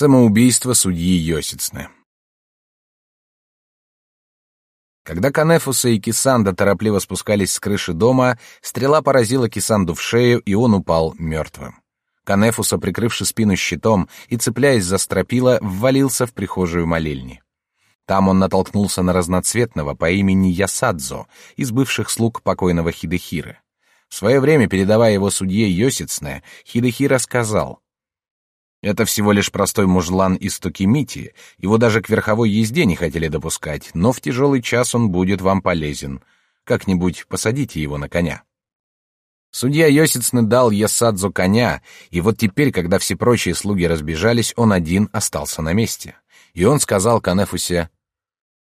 Самоубийство судьи Йосицны. Когда Канефуса и Кисанда торопливо спускались с крыши дома, стрела поразила Кисанду в шею, и он упал мертвым. Канефуса, прикрывши спину щитом и цепляясь за стропила, ввалился в прихожую молельни. Там он натолкнулся на разноцветного по имени Ясадзо, из бывших слуг покойного Хидехиры. В свое время, передавая его судье Йосицне, Хидехира сказал — это всего лишь простой мужлан из Токимити, его даже к верховой езде не хотели допускать, но в тяжелый час он будет вам полезен. Как-нибудь посадите его на коня. Судья Йосицны дал Ясадзу коня, и вот теперь, когда все прочие слуги разбежались, он один остался на месте. И он сказал Канефусе,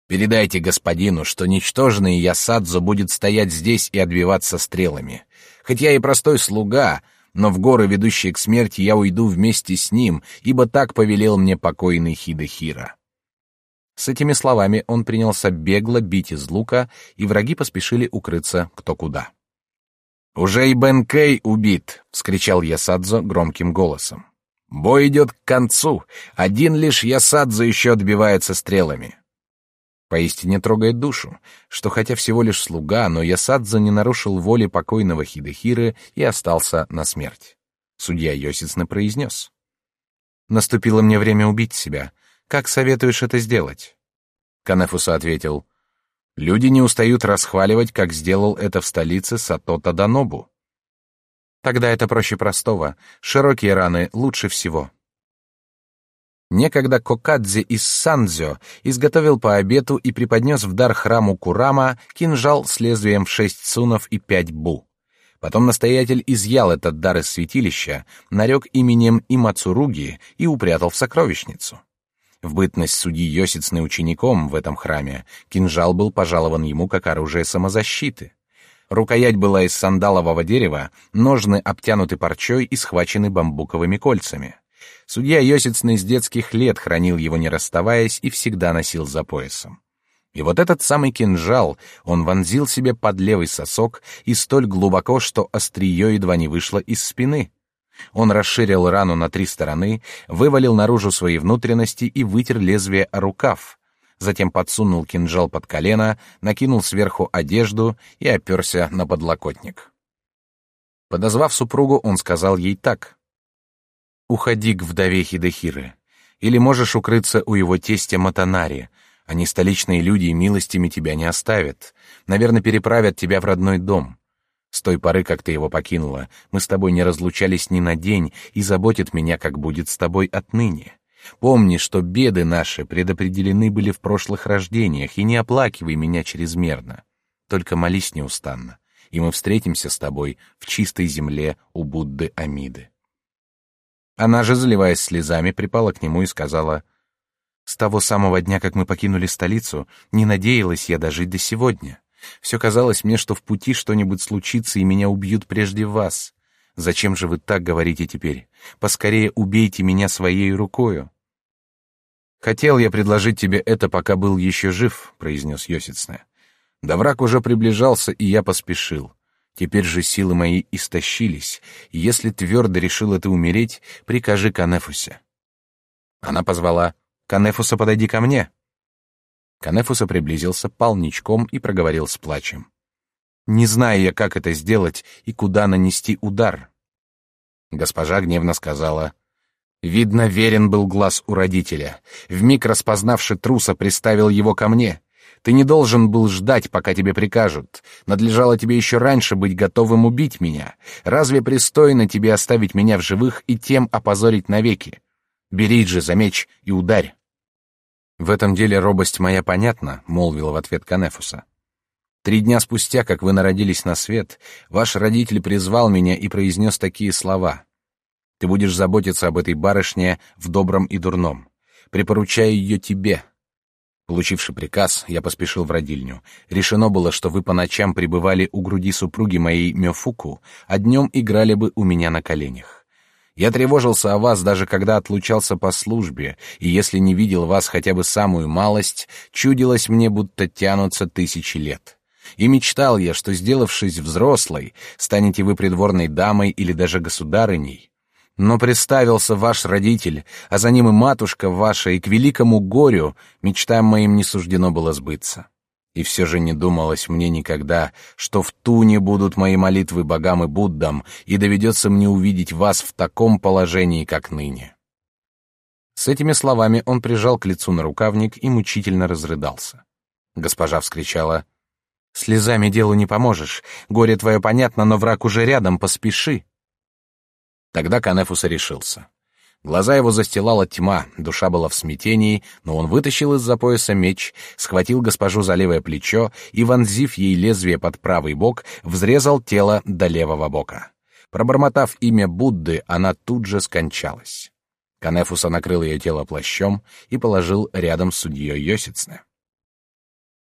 «Передайте господину, что ничтожный Ясадзу будет стоять здесь и отбиваться стрелами. Хоть я и простой слуга, но в горы, ведущие к смерти, я уйду вместе с ним, ибо так повелел мне покойный Хидехира. С этими словами он принялся бегло бить из лука, и враги поспешили укрыться кто куда. «Уже и Бен Кей убит!» — вскричал Ясадзо громким голосом. «Бой идет к концу. Один лишь Ясадзо еще отбивается стрелами. Поистине трогает душу, что хотя всего лишь слуга, но Ясадза не нарушил воли покойного Хидехиры и остался на смерть. Судья Йосицна произнес. «Наступило мне время убить себя. Как советуешь это сделать?» Канефуса ответил. «Люди не устают расхваливать, как сделал это в столице Сатота Данобу». «Тогда это проще простого. Широкие раны лучше всего». Некогда Кокадзе из Сандзё изготовил по обету и преподнес в дар храму Курама кинжал с лезвием в шесть цунов и пять бу. Потом настоятель изъял этот дар из святилища, нарек именем Имацуруги и упрятал в сокровищницу. В бытность судьи Йосицны учеником в этом храме кинжал был пожалован ему как оружие самозащиты. Рукоять была из сандалового дерева, ножны обтянуты парчой и схвачены бамбуковыми кольцами. Судья Йосицный с детских лет хранил его не расставаясь и всегда носил за поясом. И вот этот самый кинжал он вонзил себе под левый сосок и столь глубоко, что острие едва не вышло из спины. Он расширил рану на три стороны, вывалил наружу свои внутренности и вытер лезвие о рукав. Затем подсунул кинжал под колено, накинул сверху одежду и оперся на подлокотник. Подозвав супругу, он сказал ей так. Уходи к вдове Хидехиры. Или можешь укрыться у его тестя Матанари. Они столичные люди и милостями тебя не оставят. Наверное, переправят тебя в родной дом. С той поры, как ты его покинула, мы с тобой не разлучались ни на день, и заботит меня, как будет с тобой отныне. Помни, что беды наши предопределены были в прошлых рождениях, и не оплакивай меня чрезмерно. Только молись неустанно, и мы встретимся с тобой в чистой земле у Будды Амиды. Она же, заливаясь слезами, припала к нему и сказала, «С того самого дня, как мы покинули столицу, не надеялась я дожить до сегодня. Все казалось мне, что в пути что-нибудь случится, и меня убьют прежде вас. Зачем же вы так говорите теперь? Поскорее убейте меня своей рукою». «Хотел я предложить тебе это, пока был еще жив», — произнес Йосицне. «Да враг уже приближался, и я поспешил. Теперь же силы мои истощились, если твердо решила ты умереть, прикажи Канефусе». Она позвала «Канефуса, подойди ко мне». Канефуса приблизился полничком и проговорил с плачем. «Не знаю я, как это сделать и куда нанести удар». Госпожа гневно сказала «Видно, верен был глаз у родителя. Вмиг распознавши труса, приставил его ко мне. Ты не должен был ждать, пока тебе прикажут. Надлежало тебе еще раньше быть готовым убить меня. Разве пристойно тебе оставить меня в живых и тем опозорить навеки? Бери же за меч и ударь. В этом деле робость моя понятна, молвила в ответ Канефуса. Три дня спустя, как вы народились на свет, ваш родитель призвал меня и произнес такие слова: "Ты будешь заботиться об этой барышне в добром и дурном. Припоручаю ее тебе, Получивши приказ, я поспешил в родильню. Решено было, что вы по ночам пребывали у груди супруги моей Мёфуку, а днем играли бы у меня на коленях. Я тревожился о вас даже когда отлучался по службе, и если не видел вас хотя бы самую малость, чудилось мне, будто тянутся тысячи лет. И мечтал я, что, сделавшись взрослой, станете вы придворной дамой или даже государыней. Но представился ваш родитель, а за ним и матушка ваша, и к великому горю мечтам моим не суждено было сбыться. И все же не думалось мне никогда, что в туне будут мои молитвы богам и Буддам, и доведется мне увидеть вас в таком положении, как ныне. С этими словами он прижал к лицу на рукавник и мучительно разрыдался. Госпожа вскричала: "Слезами делу не поможешь. Горе твое понятно, но враг уже рядом, поспеши". Тогда Канефуса решился. Глаза его застилала тьма, душа была в смятении, но он вытащил из-за пояса меч, схватил госпожу за левое плечо и, вонзив ей лезвие под правый бок, взрезал тело до левого бока. Пробормотав имя Будды, она тут же скончалась. Канефуса накрыл ее тело плащом и положил рядом с судьей Йосицне.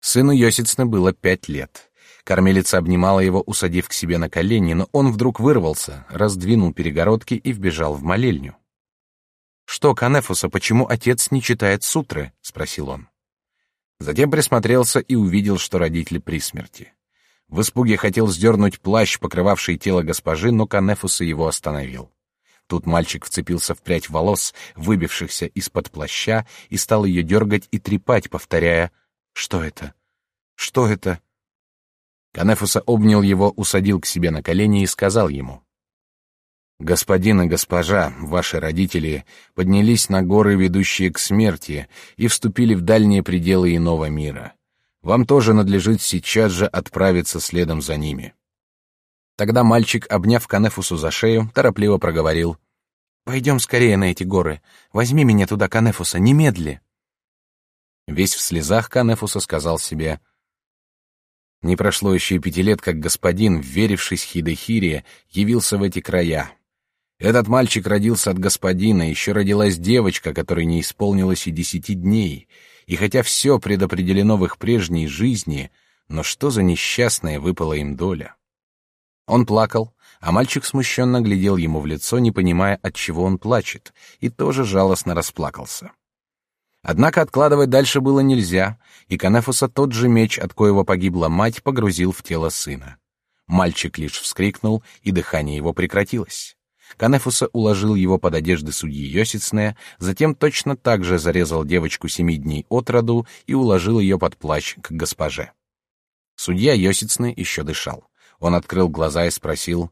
Сыну Йосицне было пять лет. Кормилица обнимала его, усадив к себе на колени, но он вдруг вырвался, раздвинул перегородки и вбежал в молельню. «Что, Канефуса, почему отец не читает сутры?» — спросил он. Затем присмотрелся и увидел, что родители при смерти. В испуге хотел сдернуть плащ, покрывавший тело госпожи, но Канефуса его остановил. Тут мальчик вцепился в прядь волос, выбившихся из-под плаща, и стал ее дергать и трепать, повторяя «Что это? Что это?» Канефуса обнял его, усадил к себе на колени и сказал ему: «Господин и госпожа, ваши родители, поднялись на горы, ведущие к смерти, и вступили в дальние пределы иного мира. Вам тоже надлежит сейчас же отправиться следом за ними». Тогда мальчик, обняв Канефусу за шею, торопливо проговорил. «Пойдем скорее на эти горы. Возьми меня туда, Канефуса, немедли». Весь в слезах Канефуса сказал себе не прошло еще и пяти лет, как господин, верившись Хидехире, явился в эти края. Этот мальчик родился от господина, еще родилась девочка, которой не исполнилось и десяти дней. И хотя все предопределено в их прежней жизни, но что за несчастная выпала им доля? Он плакал, а мальчик смущенно глядел ему в лицо, не понимая, от чего он плачет, и тоже жалостно расплакался. Однако откладывать дальше было нельзя, и Канефуса тот же меч, от коего погибла мать, погрузил в тело сына. Мальчик лишь вскрикнул, и дыхание его прекратилось. Канефуса уложил его под одежды судьи Йосицне, затем точно так же зарезал девочку семи дней от роду и уложил ее под плащ к госпоже. Судья Йосицне еще дышал. Он открыл глаза и спросил,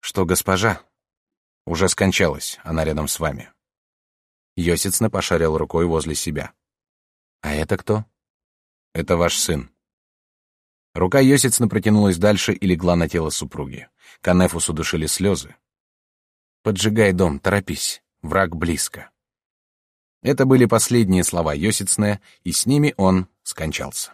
«Что госпожа?» «Уже скончалась, она рядом с вами». Йосицна пошарил рукой возле себя. «А это кто?» «Это ваш сын». Рука Йосицна протянулась дальше и легла на тело супруги. Канефусу душили слезы. «Поджигай дом, торопись, враг близко». Это были последние слова Йосицне, и с ними он скончался.